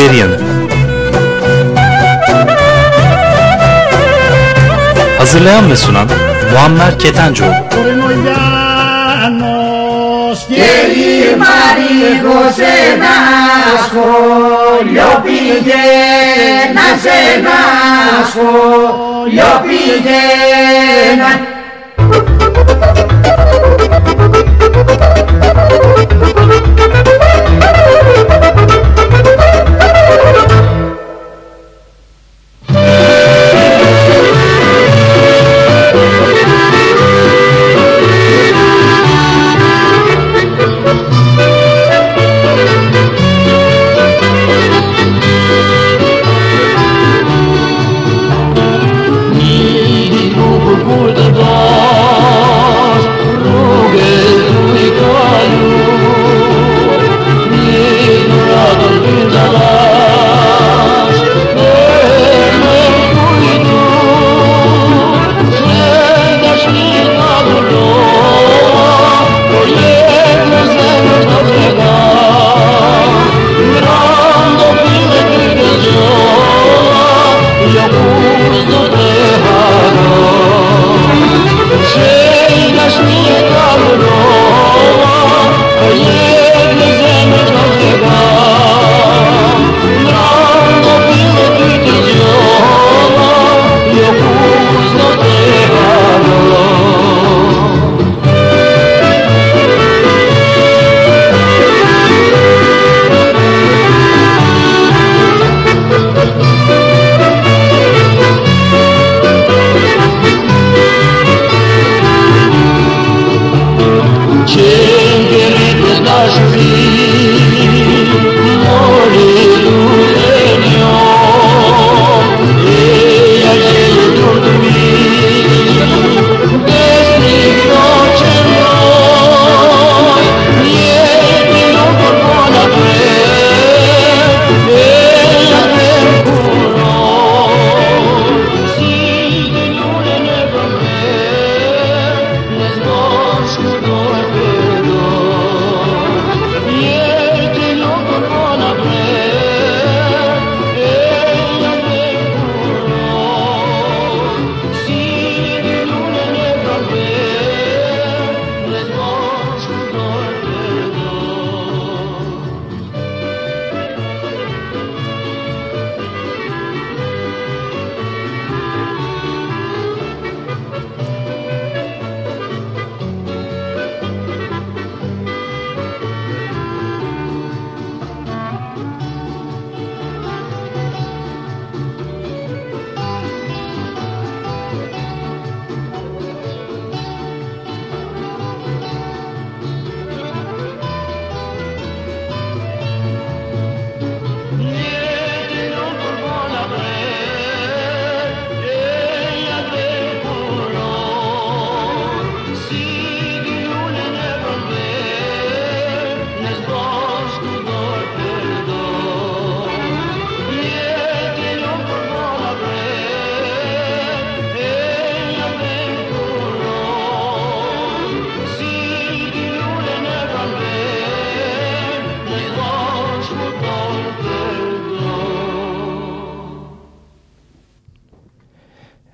Tuna'nın beri yanı. Hazırlayan ve sunan Muammer Ketencoğlu. Και η Μαρίκο σε ένα σχολείο πήγαινα σε ένα σχολείο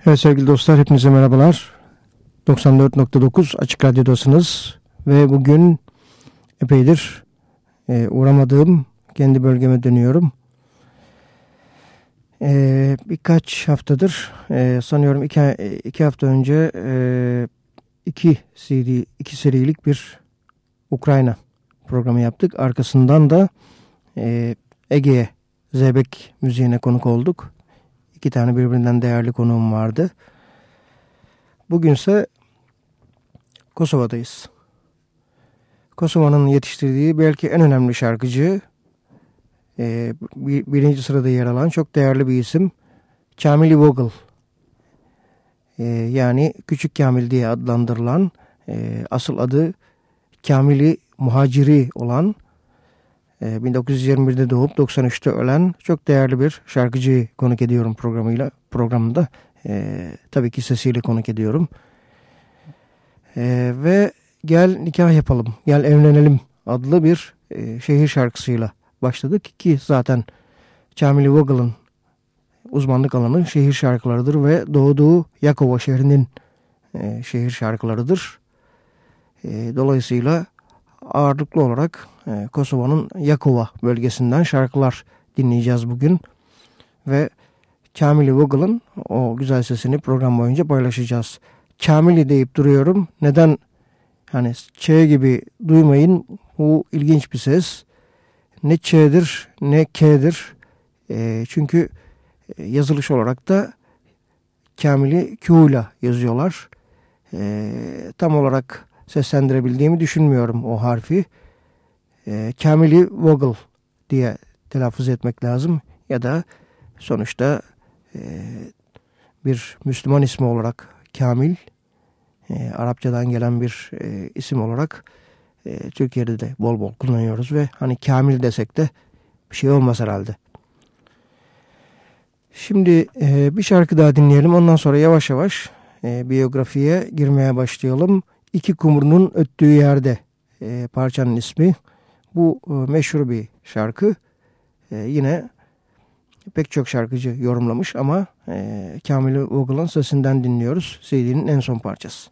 Evet sevgili dostlar hepinize merhabalar. 94.9 Açık Radyo'dasınız ve bugün epeydir e, uğramadığım kendi bölgeme dönüyorum. Ee, birkaç haftadır e, sanıyorum iki, iki hafta önce e, iki CD, iki serilik bir Ukrayna programı yaptık. Arkasından da e, Ege'ye Zeybek müziğine konuk olduk. İki tane birbirinden değerli konuğum vardı. Bugünse Kosova'dayız. Kosova'nın yetiştirdiği belki en önemli şarkıcı e, birinci sırada yer alan çok değerli bir isim Kamil Vogel. E, yani Küçük Kamil diye adlandırılan e, asıl adı Kamili Muhaciri olan 1921'de doğup 93'te ölen çok değerli bir şarkıcıyı konuk ediyorum programıyla programda. E, tabii ki sesiyle konuk ediyorum. E, ve Gel Nikah Yapalım, Gel Evlenelim adlı bir e, şehir şarkısıyla başladık ki zaten Kamil Vogel'ın uzmanlık alanı şehir şarkılarıdır ve doğduğu Yakova şehrinin e, şehir şarkılarıdır. E, dolayısıyla ağırlıklı olarak e, Kosova'nın Yakova bölgesinden şarkılar dinleyeceğiz bugün. Ve Kamil Vogel'ın o güzel sesini program boyunca paylaşacağız. Kamil'i deyip duruyorum. Neden? Hani Ç gibi duymayın. Bu ilginç bir ses ne Ç'dir ne K'dir. E, çünkü yazılış olarak da Kamil'i Q ile yazıyorlar. E, tam olarak seslendirebildiğimi düşünmüyorum o harfi. E, Kamil'i Vogel diye telaffuz etmek lazım. Ya da sonuçta e, bir Müslüman ismi olarak Kamil, e, Arapçadan gelen bir e, isim olarak Türkiye'de de bol bol kullanıyoruz ve hani kamil desek de bir şey olmaz herhalde. Şimdi bir şarkı daha dinleyelim. Ondan sonra yavaş yavaş biyografiye girmeye başlayalım. İki kumrunun öttüğü yerde parçanın ismi. Bu e, meşhur bir şarkı. E, yine pek çok şarkıcı yorumlamış ama e, Kamil Vogel'ın sesinden dinliyoruz. CD'nin en son parçası.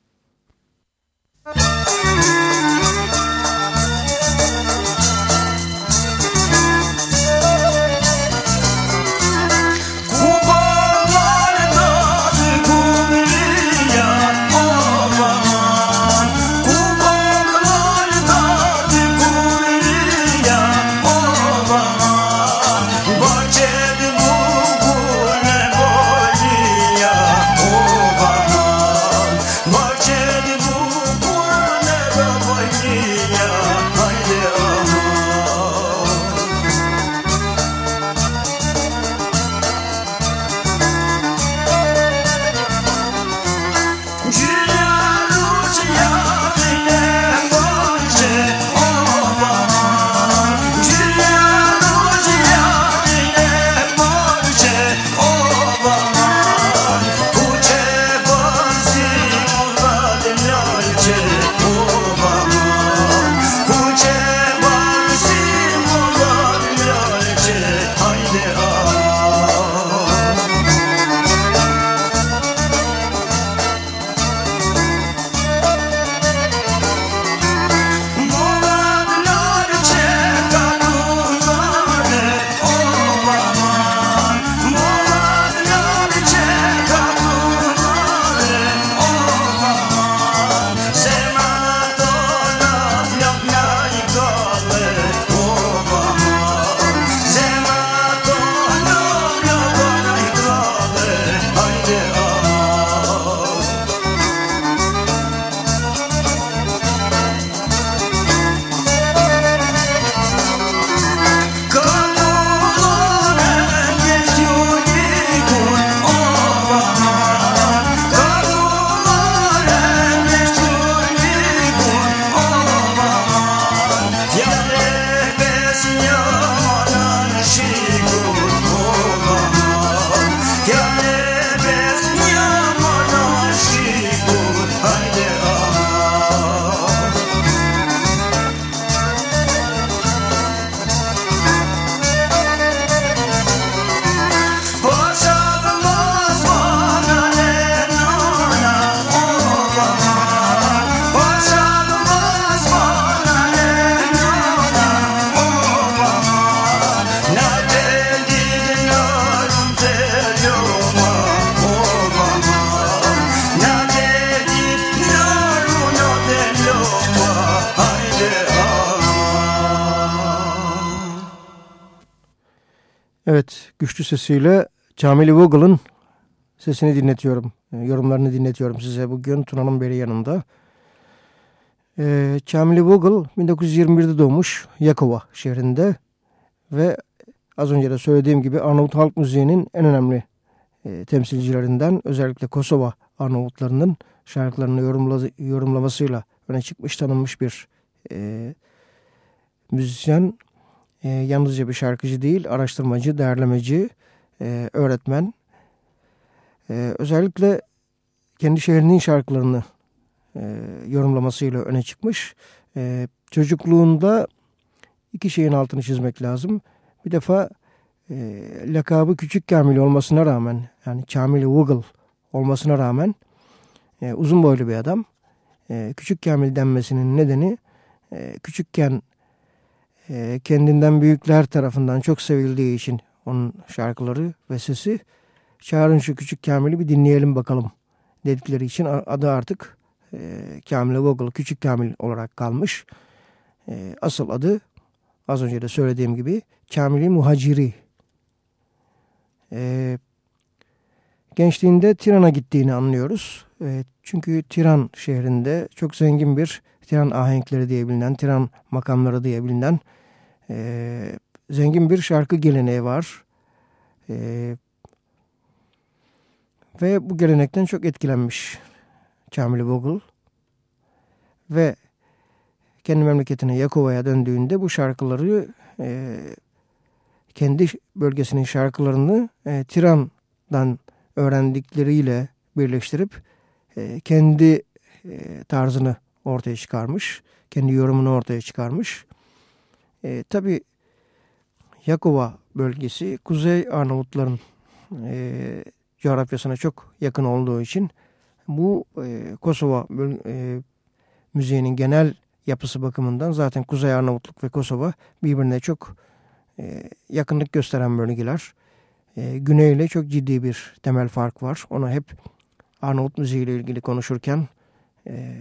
Güçlü sesiyle Camili Vogel'ın sesini dinletiyorum. E, yorumlarını dinletiyorum size bugün Tuna'nın beri yanında. E, Camili Vogel 1921'de doğmuş Yakova şehrinde ve az önce de söylediğim gibi Arnavut halk müziğinin en önemli e, temsilcilerinden özellikle Kosova Arnavutlarının şarkılarını yorumla, yorumlamasıyla öne çıkmış tanınmış bir e, müzisyen e, yalnızca bir şarkıcı değil, araştırmacı, derlemeci, e, öğretmen. E, özellikle kendi şehrinin şarkılarını e, yorumlamasıyla öne çıkmış. E, çocukluğunda iki şeyin altını çizmek lazım. Bir defa e, lakabı Küçük Kamil olmasına rağmen, yani Kamil Wiggle olmasına rağmen e, uzun boylu bir adam. E, Küçük Kamil denmesinin nedeni e, küçükken e, kendinden büyükler tarafından çok sevildiği için onun şarkıları ve sesi çağırın şu küçük Kamil'i bir dinleyelim bakalım dedikleri için adı artık e, Kamil Vogel Küçük Kamil olarak kalmış. E, asıl adı az önce de söylediğim gibi Kamil Muhaciri. E, gençliğinde Tiran'a gittiğini anlıyoruz. E, çünkü Tiran şehrinde çok zengin bir Tiran ahenkleri diye bilinen, Tiran makamları diye bilinen e, zengin bir şarkı geleneği var. E, ve bu gelenekten çok etkilenmiş Kamil Vogel. Ve kendi memleketine Yakova'ya döndüğünde bu şarkıları e, kendi bölgesinin şarkılarını e, Tiran'dan öğrendikleriyle birleştirip e, kendi e, tarzını ortaya çıkarmış. Kendi yorumunu ortaya çıkarmış. E, Tabi Yakova bölgesi Kuzey Arnavutların e, coğrafyasına çok yakın olduğu için bu e, Kosova e, müziğinin genel yapısı bakımından zaten Kuzey Arnavutluk ve Kosova birbirine çok e, yakınlık gösteren bölgeler. E, Güney ile çok ciddi bir temel fark var. Onu hep Arnavut müziği ile ilgili konuşurken e,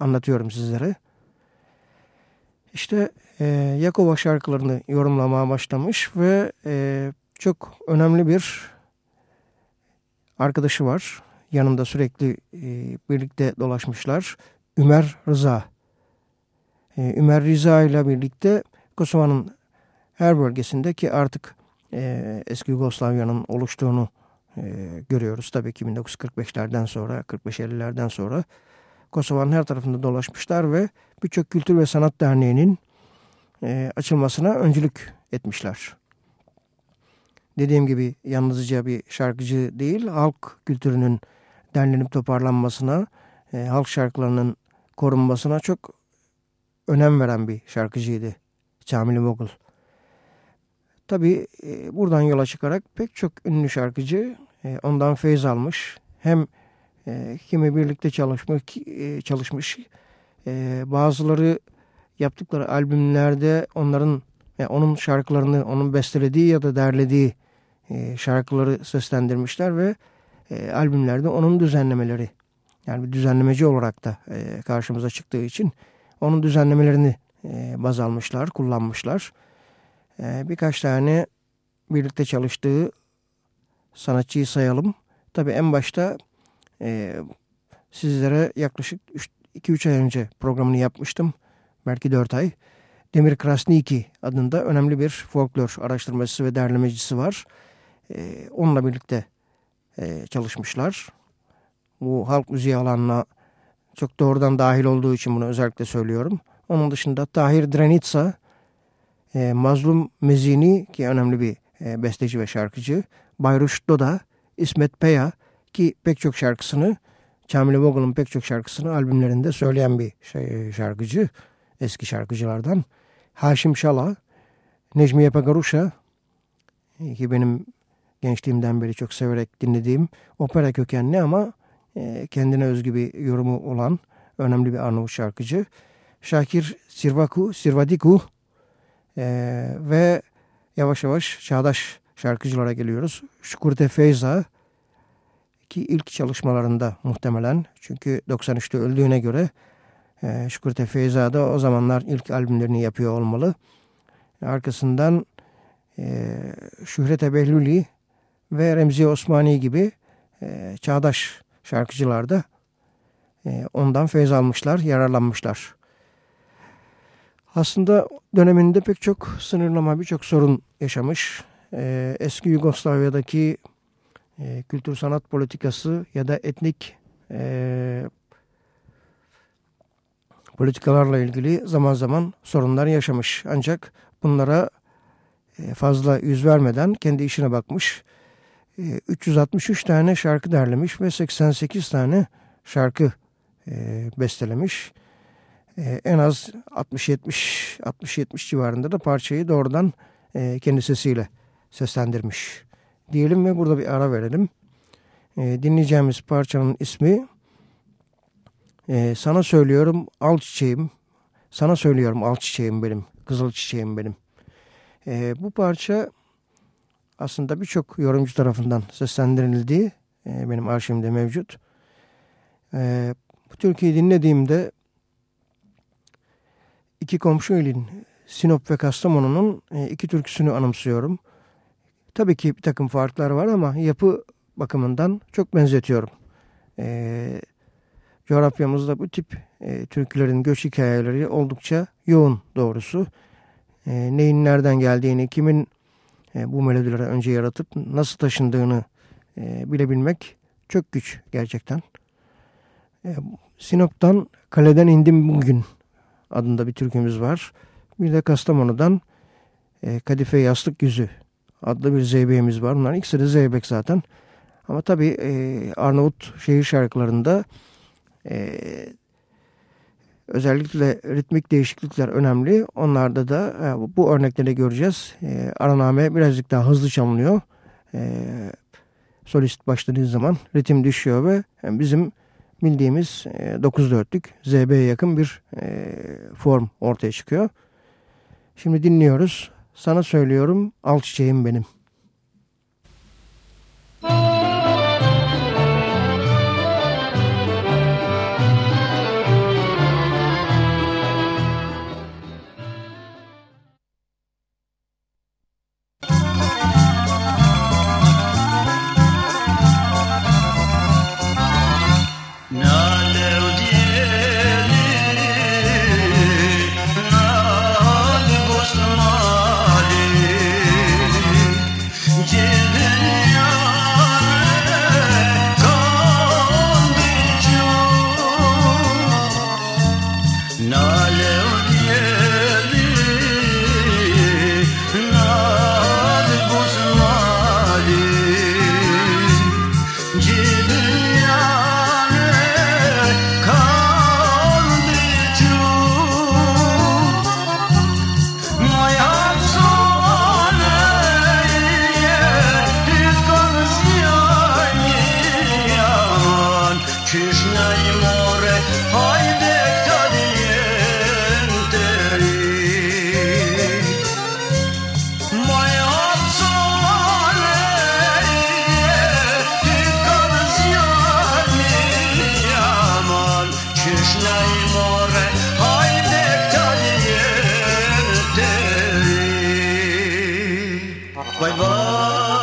anlatıyorum sizlere. İşte e, Yakova şarkılarını yorumlamaya başlamış ve e, çok önemli bir arkadaşı var. Yanında sürekli e, birlikte dolaşmışlar. Ümer Rıza. E, Ümer Rıza ile birlikte Kosova'nın her bölgesinde ki artık e, eski Yugoslavya'nın oluştuğunu e, görüyoruz. Tabii ki 1945'lerden sonra, 45-50'lerden sonra Kosova'nın her tarafında dolaşmışlar ve birçok kültür ve sanat derneğinin e, açılmasına öncülük etmişler. Dediğim gibi yalnızca bir şarkıcı değil, halk kültürünün derlenip toparlanmasına, e, halk şarkılarının korunmasına çok önem veren bir şarkıcıydı Kamil Mogul. Tabi e, buradan yola çıkarak pek çok ünlü şarkıcı e, ondan feyz almış. Hem e, kimi birlikte çalışmış, e, çalışmış e, bazıları yaptıkları albümlerde onların yani onun şarkılarını onun bestelediği ya da derlediği e, şarkıları seslendirmişler ve e, albümlerde onun düzenlemeleri yani bir düzenlemeci olarak da karşımıza çıktığı için onun düzenlemelerini baz almışlar, kullanmışlar. Birkaç tane birlikte çalıştığı sanatçıyı sayalım. Tabii en başta e, sizlere yaklaşık 2-3 ay önce programını yapmıştım. Belki 4 ay. Demir Krasniki adında önemli bir folklor araştırmacısı ve derlemecisi var. E, onunla birlikte e, çalışmışlar. Bu halk müziği alanına çok doğrudan dahil olduğu için bunu özellikle söylüyorum. Onun dışında Tahir Drenitsa, e, Mazlum Mezini ki önemli bir e, besteci ve şarkıcı. Bayruş Doda, İsmet Peya ki pek çok şarkısını Kamil Vogel'ın pek çok şarkısını albümlerinde söyleyen bir şey, şarkıcı. Eski şarkıcılardan. Haşim Şala, Necmiye Pagaruşa ki benim gençliğimden beri çok severek dinlediğim opera kökenli ama e, kendine özgü bir yorumu olan önemli bir Arnavut şarkıcı. Şakir Sirvaku, Sirvadiku e, ve yavaş yavaş çağdaş şarkıcılara geliyoruz. Şukurte Feyza ki ilk çalışmalarında muhtemelen çünkü 93'te öldüğüne göre E, Şükürte Feyza da o zamanlar ilk albümlerini yapıyor olmalı. Arkasından e, Şühret Behluli ve Remzi Osmani gibi e, çağdaş şarkıcılar da e, ondan feyz almışlar, yararlanmışlar. Aslında döneminde pek çok sınırlama, birçok sorun yaşamış. E, eski Yugoslavya'daki e, kültür sanat politikası ya da etnik e, politikalarla ilgili zaman zaman sorunlar yaşamış. Ancak bunlara e, fazla yüz vermeden kendi işine bakmış. 363 e, tane şarkı derlemiş ve 88 tane şarkı e, bestelemiş. En az 60-70 60-70 civarında da parçayı doğrudan kendi sesiyle seslendirmiş. Diyelim ve burada bir ara verelim. Dinleyeceğimiz parçanın ismi Sana Söylüyorum Al Çiçeğim. Sana Söylüyorum Al Çiçeğim benim. Kızıl Çiçeğim benim. Bu parça aslında birçok yorumcu tarafından seslendirildiği e, benim arşivimde mevcut. E, bu türküyü dinlediğimde iki komşu ilin Sinop ve Kastamonu'nun e, iki türküsünü anımsıyorum. Tabii ki bir takım farklar var ama yapı bakımından çok benzetiyorum. E, coğrafyamızda bu tip e, türkülerin göç hikayeleri oldukça yoğun doğrusu. E, neyin nereden geldiğini, kimin e, bu melodileri önce yaratıp nasıl taşındığını e, bilebilmek çok güç gerçekten. E, Sinop'tan Kaleden indim bugün adında bir türkümüz var. Bir de Kastamonu'dan e, Kadife Yastık Yüzü adlı bir zeybekimiz var. Bunların ikisi de zeybek zaten. Ama tabii e, Arnavut şehir şarkılarında e, Özellikle ritmik değişiklikler önemli. Onlarda da e, bu örnekleri göreceğiz. E, araname birazcık daha hızlı çalınıyor. E, solist başladığı zaman ritim düşüyor ve bizim bildiğimiz e, 9 dörtlük ZB'ye yakın bir e, form ortaya çıkıyor. Şimdi dinliyoruz. Sana söylüyorum al çiçeğim benim. 快跑！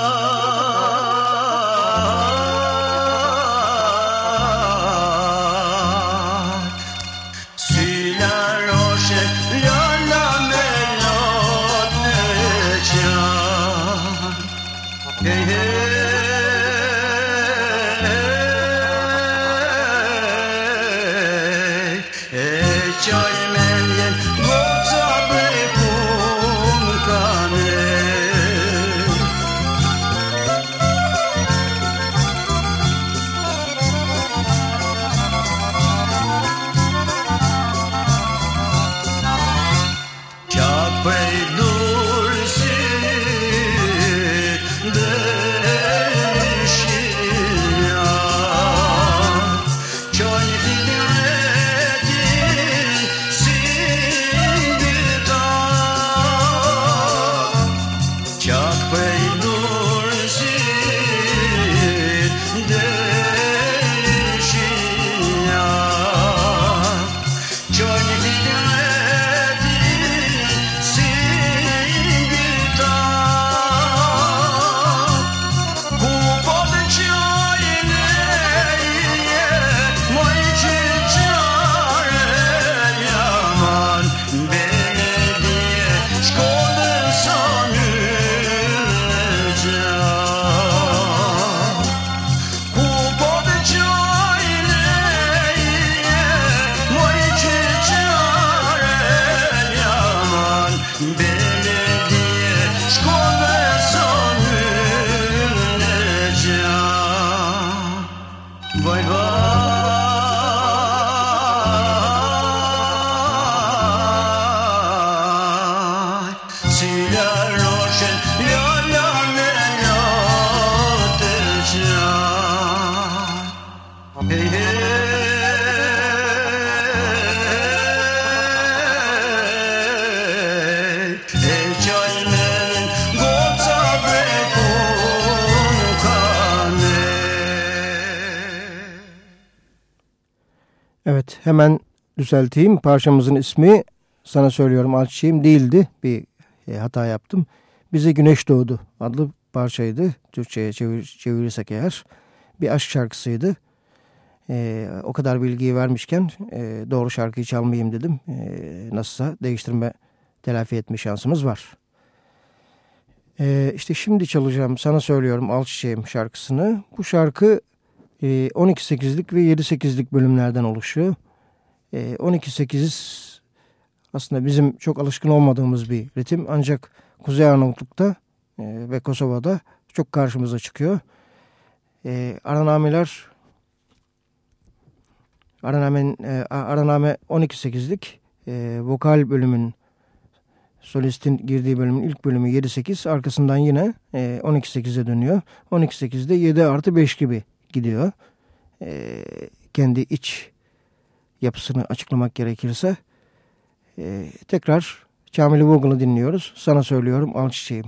Hemen düzelteyim. Parçamızın ismi sana söylüyorum Alçiçeğim değildi. Bir e, hata yaptım. Bize Güneş Doğdu adlı parçaydı. Türkçe'ye çevir, çevirirsek eğer. Bir aşk şarkısıydı. E, o kadar bilgiyi vermişken e, doğru şarkıyı çalmayayım dedim. E, nasılsa değiştirme telafi etme şansımız var. E, işte şimdi çalacağım sana söylüyorum Alçiçeğim şarkısını. Bu şarkı e, 12-8'lik ve 7-8'lik bölümlerden oluşuyor. E, 12-8 aslında bizim çok alışkın olmadığımız bir ritim ancak Kuzey Arnavutluk'ta e, ve Kosova'da çok karşımıza çıkıyor. E, aranameler Araname, e, Araname 12-8'lik e, vokal bölümün solistin girdiği bölümün ilk bölümü 7-8 arkasından yine e, 12-8'e dönüyor. 12-8'de 7 artı 5 gibi gidiyor. Kendi iç yapısını açıklamak gerekirse. E, tekrar Kamil Vogel'ı dinliyoruz. Sana söylüyorum al çiçeğim.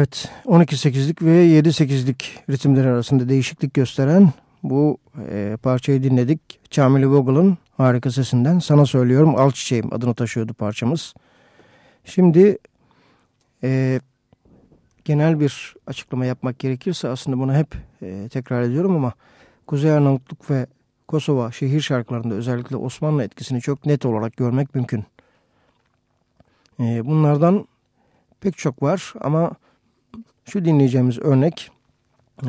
Evet 12-8'lik ve 7-8'lik ritimler arasında değişiklik gösteren bu e, parçayı dinledik. Çamili Vogel'ın harika sesinden Sana Söylüyorum Al Çiçeğim adını taşıyordu parçamız. Şimdi e, genel bir açıklama yapmak gerekirse aslında bunu hep e, tekrar ediyorum ama Kuzey Arnavutluk ve Kosova şehir şarkılarında özellikle Osmanlı etkisini çok net olarak görmek mümkün. E, bunlardan pek çok var ama şu dinleyeceğimiz örnek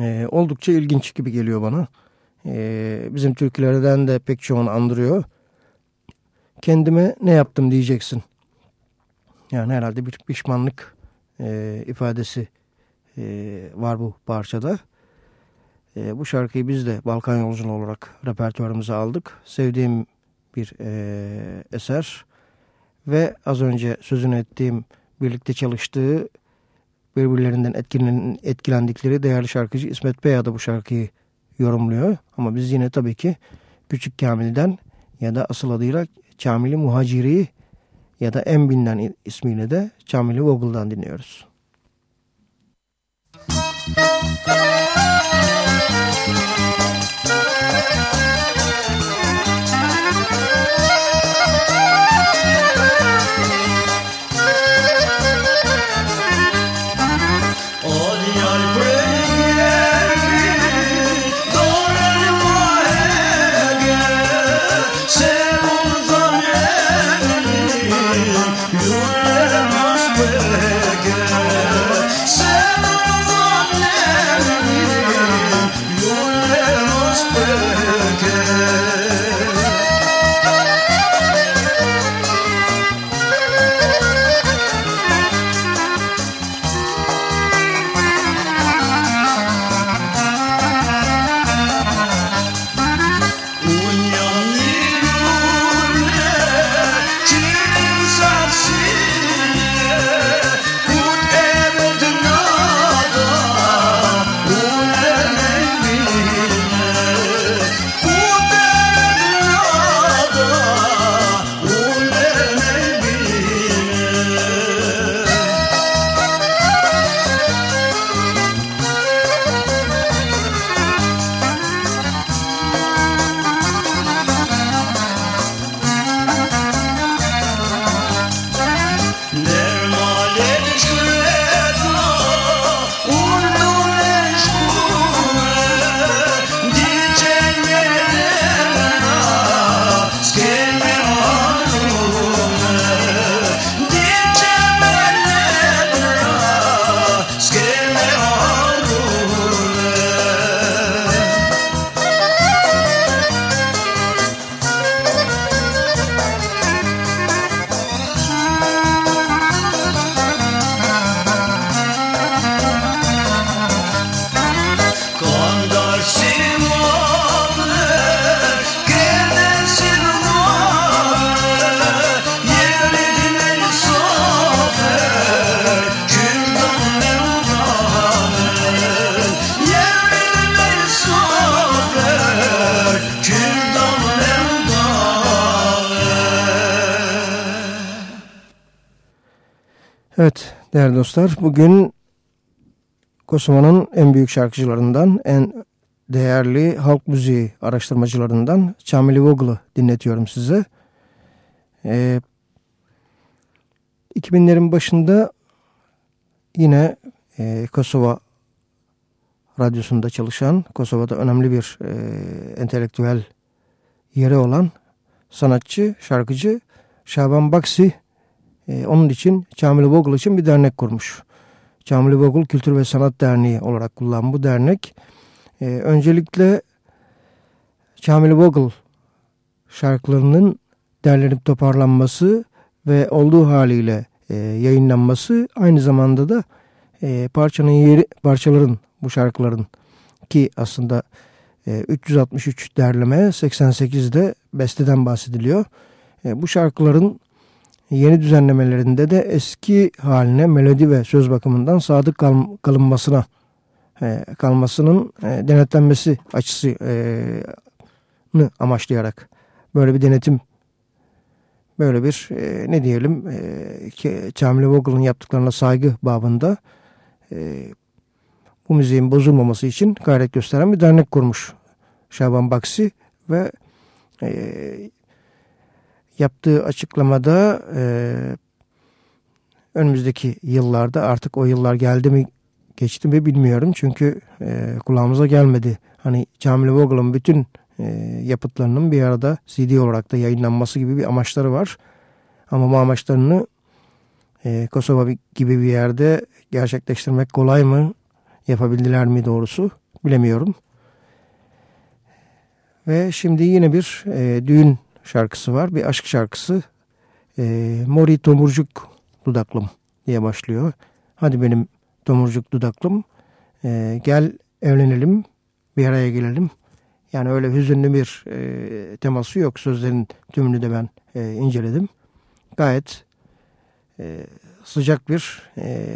e, oldukça ilginç gibi geliyor bana. E, bizim türkülerden de pek çoğunu andırıyor. Kendime ne yaptım diyeceksin. Yani herhalde bir pişmanlık e, ifadesi e, var bu parçada. E, bu şarkıyı biz de Balkan Yolculuğu olarak repertuarımıza aldık. Sevdiğim bir e, eser ve az önce sözünü ettiğim birlikte çalıştığı birbirlerinden etkilen, etkilendikleri değerli şarkıcı İsmet Bey da bu şarkıyı yorumluyor. Ama biz yine tabii ki Küçük Kamil'den ya da asıl adıyla Kamil'i Muhaciri ya da en bilinen ismiyle de Kamil'i Vogel'dan dinliyoruz. Müzik değerli dostlar bugün Kosova'nın en büyük şarkıcılarından en değerli halk müziği araştırmacılarından Çamili Vogel'ı dinletiyorum size. Ee, 2000'lerin başında yine e, Kosova radyosunda çalışan, Kosova'da önemli bir e, entelektüel yeri olan sanatçı, şarkıcı Şaban Baksi e, onun için Kamil Vogel için bir dernek kurmuş. Kamil Vogel Kültür ve Sanat Derneği olarak kullanan bu dernek e, öncelikle Kamil Vogel şarkılarının derlenip toparlanması ve olduğu haliyle e, yayınlanması aynı zamanda da e, parçanın yeri parçaların bu şarkıların ki aslında e, 363 derleme 88'de besteden bahsediliyor. E, bu şarkıların yeni düzenlemelerinde de eski haline melodi ve söz bakımından sadık kal kalınmasına e, kalmasının e, denetlenmesi açısını e, amaçlayarak böyle bir denetim böyle bir e, ne diyelim e, Kamil Vogel'ın yaptıklarına saygı babında e, bu müziğin bozulmaması için gayret gösteren bir dernek kurmuş Şaban Baksi ve e, yaptığı açıklamada e, önümüzdeki yıllarda artık o yıllar geldi mi geçti mi bilmiyorum. Çünkü e, kulağımıza gelmedi. Hani Camil Vogel'ın bütün e, yapıtlarının bir arada CD olarak da yayınlanması gibi bir amaçları var. Ama bu amaçlarını e, Kosova gibi bir yerde gerçekleştirmek kolay mı? Yapabildiler mi doğrusu? Bilemiyorum. Ve şimdi yine bir e, düğün şarkısı var. Bir aşk şarkısı. E, Mori Tomurcuk Dudaklım diye başlıyor. Hadi benim tomurcuk dudaklım e, gel evlenelim bir araya gelelim. Yani öyle hüzünlü bir e, teması yok. Sözlerin tümünü de ben e, inceledim. Gayet e, sıcak bir e,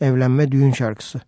evlenme düğün şarkısı.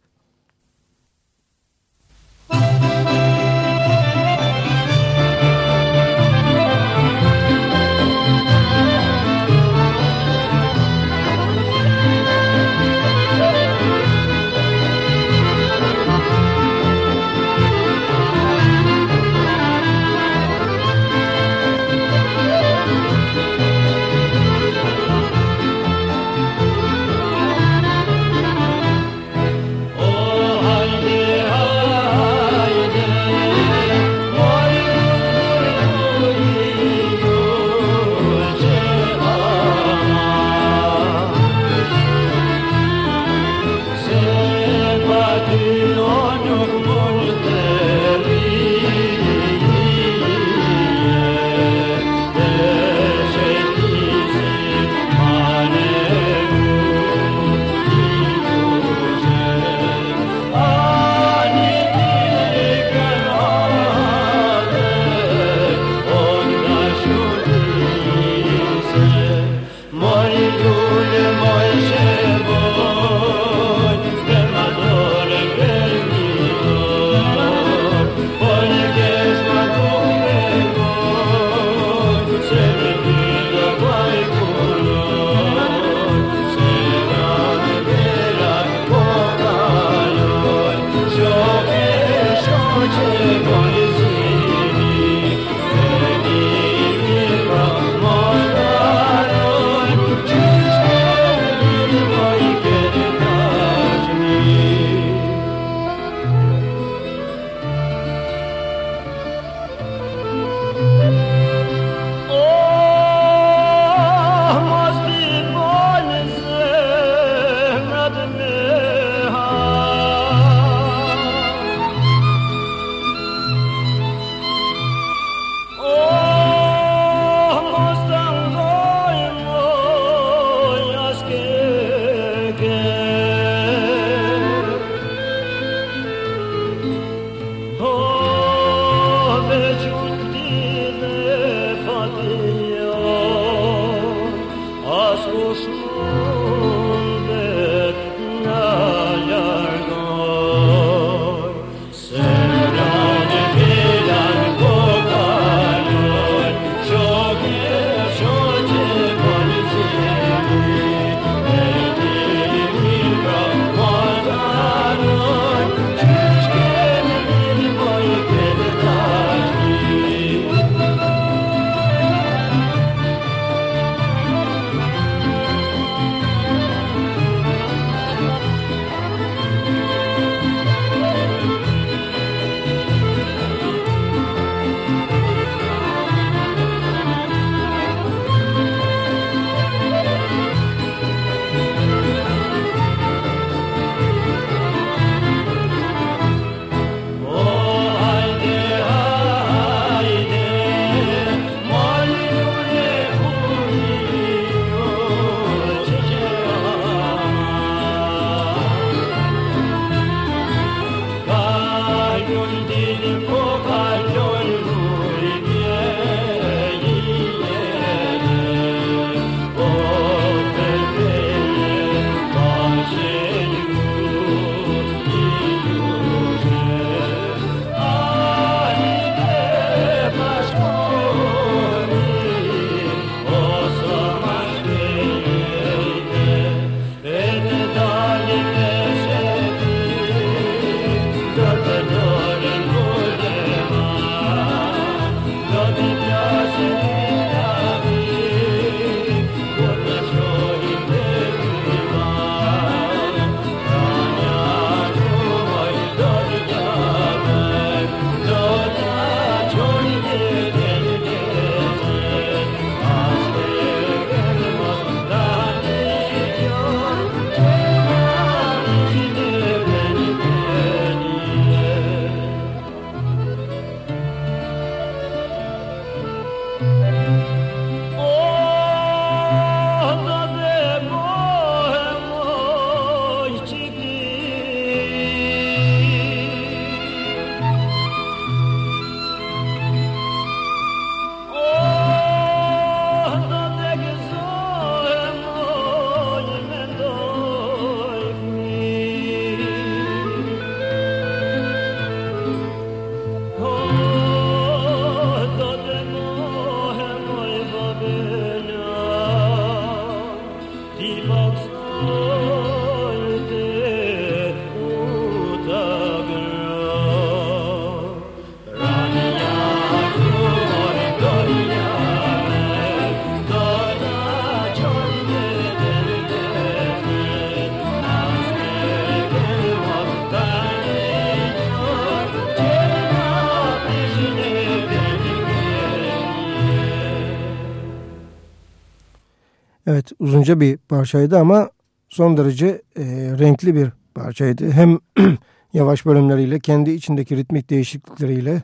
Uzunca bir parçaydı ama son derece e, renkli bir parçaydı. Hem yavaş bölümleriyle kendi içindeki ritmik değişiklikleriyle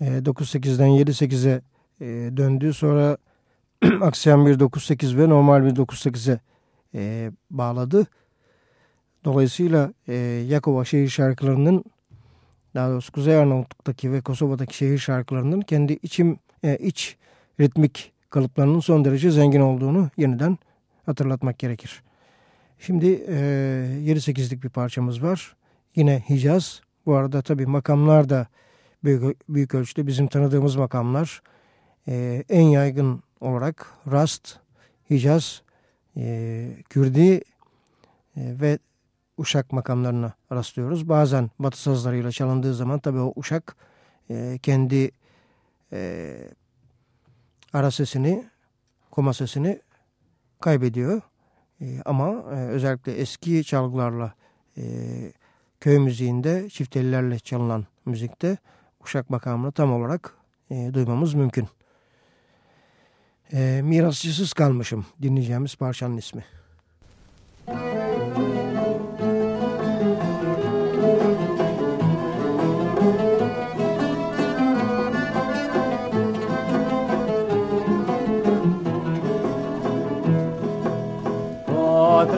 e, 9-8'den 7-8'e e, döndü. Sonra aksayan bir 9-8 ve normal bir 9-8'e e, bağladı. Dolayısıyla e, Yakova şehir şarkılarının daha doğrusu Kuzey Arnavutluk'taki ve Kosova'daki şehir şarkılarının kendi içim e, iç ritmik kalıplarının son derece zengin olduğunu yeniden hatırlatmak gerekir. Şimdi e, 7-8'lik bir parçamız var. Yine Hicaz. Bu arada tabii makamlar da büyük, büyük ölçüde bizim tanıdığımız makamlar. E, en yaygın olarak Rast, Hicaz, e, Kürdi e, ve Uşak makamlarına rastlıyoruz. Bazen batı sazlarıyla çalındığı zaman tabii o Uşak e, kendi e, ara sesini, koma sesini kaybediyor. E, ama e, özellikle eski çalgılarla e, köy müziğinde çiftelilerle çalınan müzikte Uşak makamını tam olarak e, duymamız mümkün. E, mirasçısız kalmışım dinleyeceğimiz parçanın ismi.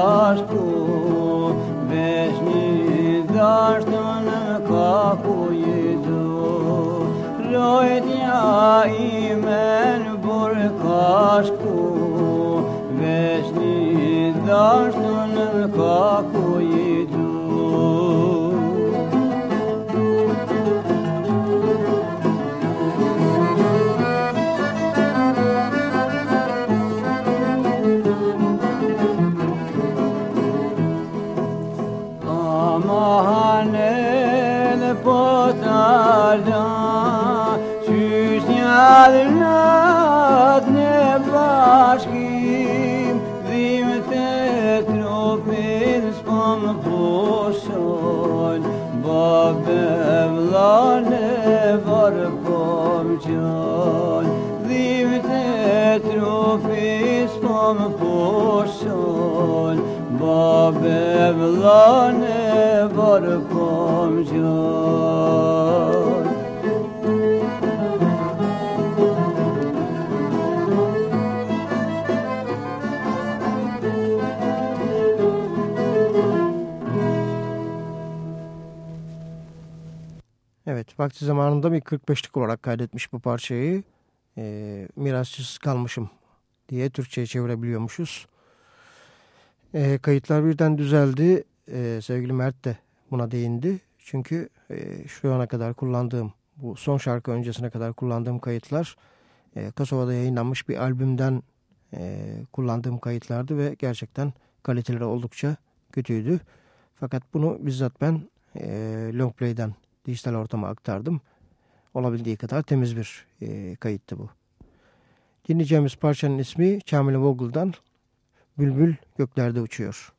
ashtu Veç një dashtën ka ku jetu Lojtja ime në burë ka shku Veç një dashtën ka ku jetu tropin spam poşon Babevlane var pomçon Evet vakti zamanında bir 45'lik olarak kaydetmiş bu parçayı. E, mirasçısız kalmışım diye Türkçe'ye çevirebiliyormuşuz. E, kayıtlar birden düzeldi. E, sevgili Mert de buna değindi. Çünkü e, şu ana kadar kullandığım bu son şarkı öncesine kadar kullandığım kayıtlar e, Kosova'da yayınlanmış bir albümden e, kullandığım kayıtlardı ve gerçekten kaliteleri oldukça kötüydü. Fakat bunu bizzat ben e, Longplay'den dijital ortama aktardım. Olabildiği kadar temiz bir e, kayıttı bu. Dinleyeceğimiz parçanın ismi Kamil Vogel'dan Bülbül Göklerde Uçuyor.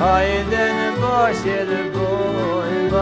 Hayden bahşel boy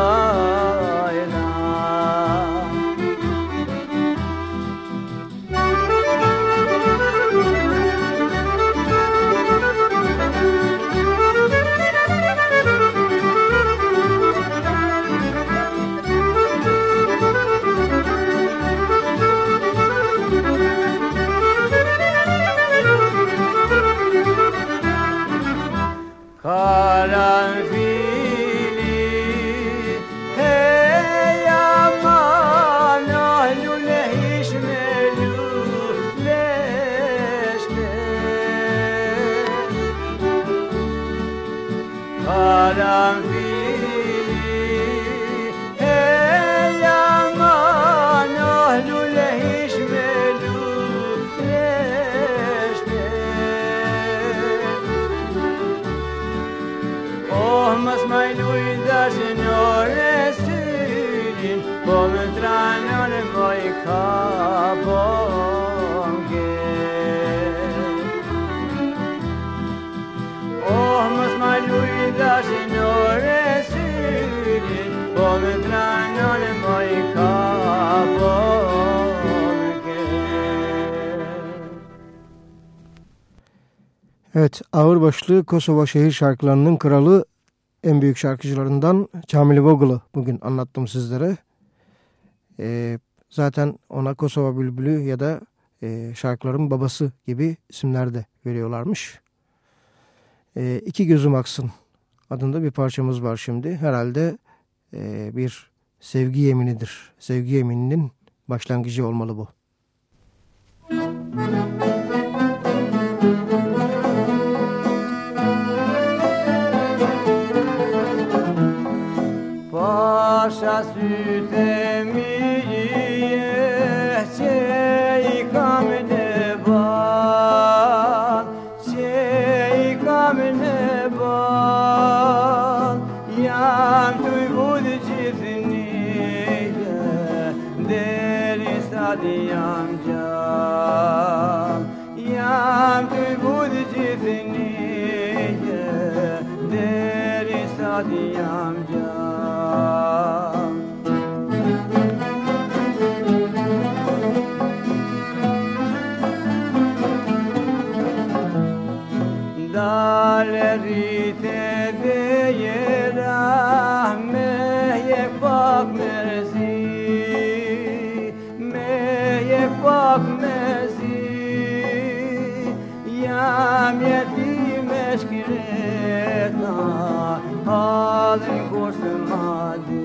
Evet, ağırbaşlı Kosova şehir şarkılarının kralı en büyük şarkıcılarından Kamil Vogel'ı bugün anlattım sizlere. Ee, zaten ona Kosova Bülbülü ya da e, şarkıların babası gibi isimler de veriyorlarmış. Ee, İki Gözüm Aksın adında bir parçamız var şimdi. Herhalde e, bir sevgi yeminidir. Sevgi yemininin başlangıcı olmalı bu. Paşa süte miye çey kamne ban çey kamne ban yam tuy bud cifni deri sadiyam can. Yam tuy bud cifni deri sadiyam can yam yetim eşkireta halin koşmadı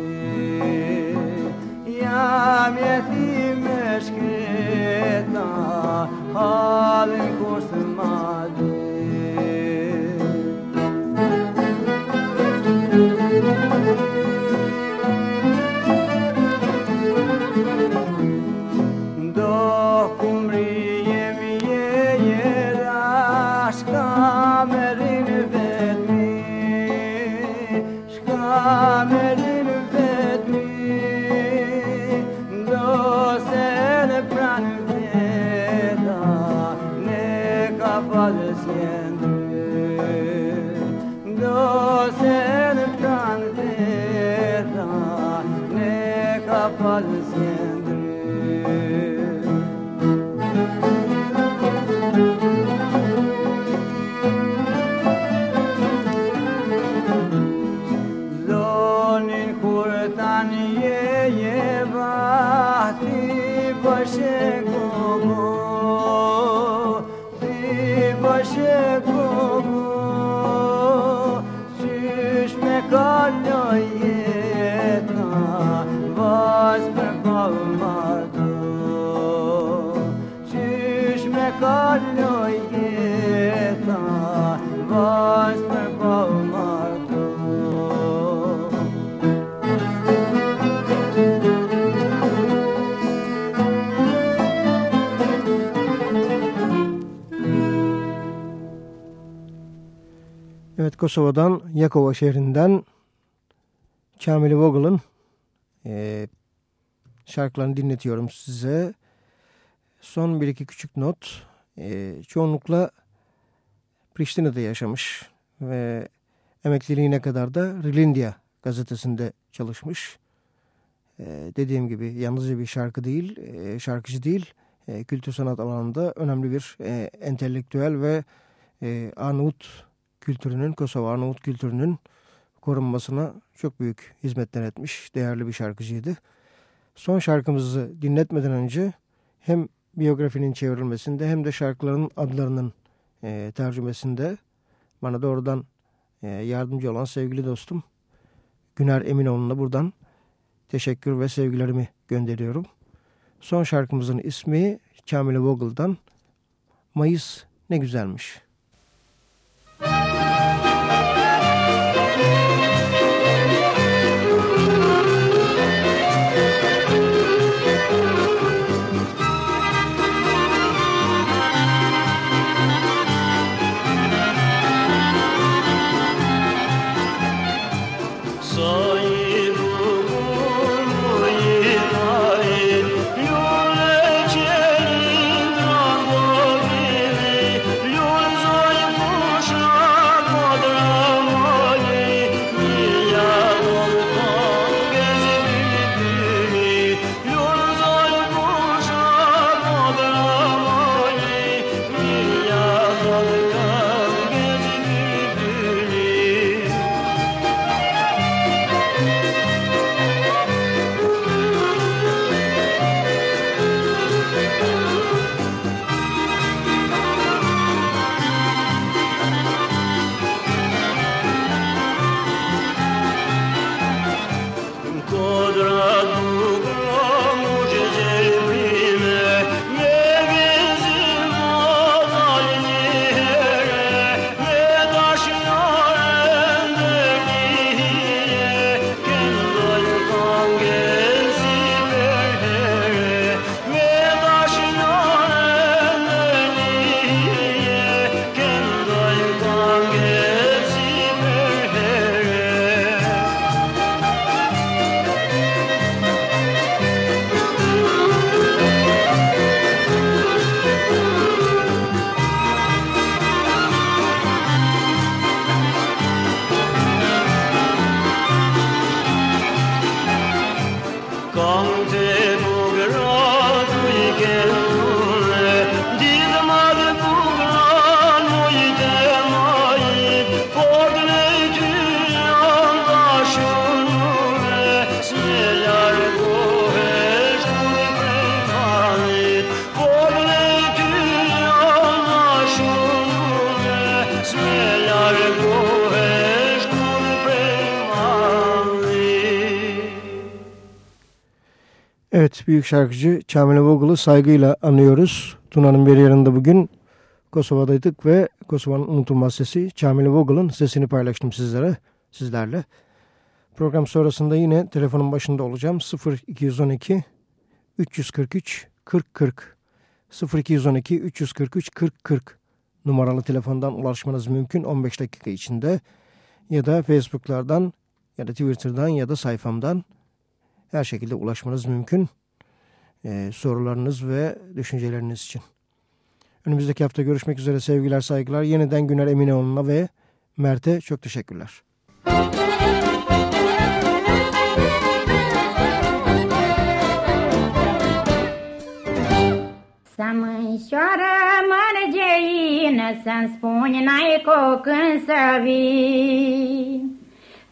yam yetim eşkireta halin koşmadı Do Evet Kosova'dan Yakova şehrinden Kamil Vogel'ın e, şarkılarını dinletiyorum size. Son bir iki küçük not. E, çoğunlukla Priştine'de yaşamış ve emekliliğine kadar da Rilindia gazetesinde çalışmış. E, dediğim gibi yalnızca bir şarkı değil, e, şarkıcı değil, e, kültür sanat alanında önemli bir e, entelektüel ve e, Arnavut kültürünün, Kosova Arnavut kültürünün korunmasına çok büyük hizmetler etmiş. Değerli bir şarkıcıydı. Son şarkımızı dinletmeden önce hem biyografinin çevrilmesinde hem de şarkıların adlarının e, tercümesinde bana doğrudan e, yardımcı olan sevgili dostum Güner Eminoğlu'na buradan teşekkür ve sevgilerimi gönderiyorum. Son şarkımızın ismi Kamil Vogel'dan Mayıs ne güzelmiş. Büyük şarkıcı Çamile Vogel'ı saygıyla anıyoruz. Tuna'nın bir yerinde bugün Kosova'daydık ve Kosova'nın unutulmaz sesi Çamile Vogel'ın sesini paylaştım sizlere, sizlerle. Program sonrasında yine telefonun başında olacağım. 0212 343 40 40 0212 343 40 40 numaralı telefondan ulaşmanız mümkün 15 dakika içinde ya da Facebook'lardan ya da Twitter'dan ya da sayfamdan her şekilde ulaşmanız mümkün. Ee, sorularınız ve düşünceleriniz için. Önümüzdeki hafta görüşmek üzere sevgiler saygılar. Yeniden Güner Emineoğlu'na ve Mert'e çok teşekkürler. Să mânșoară mărgeină, Să-mi spuni n-ai când să vii.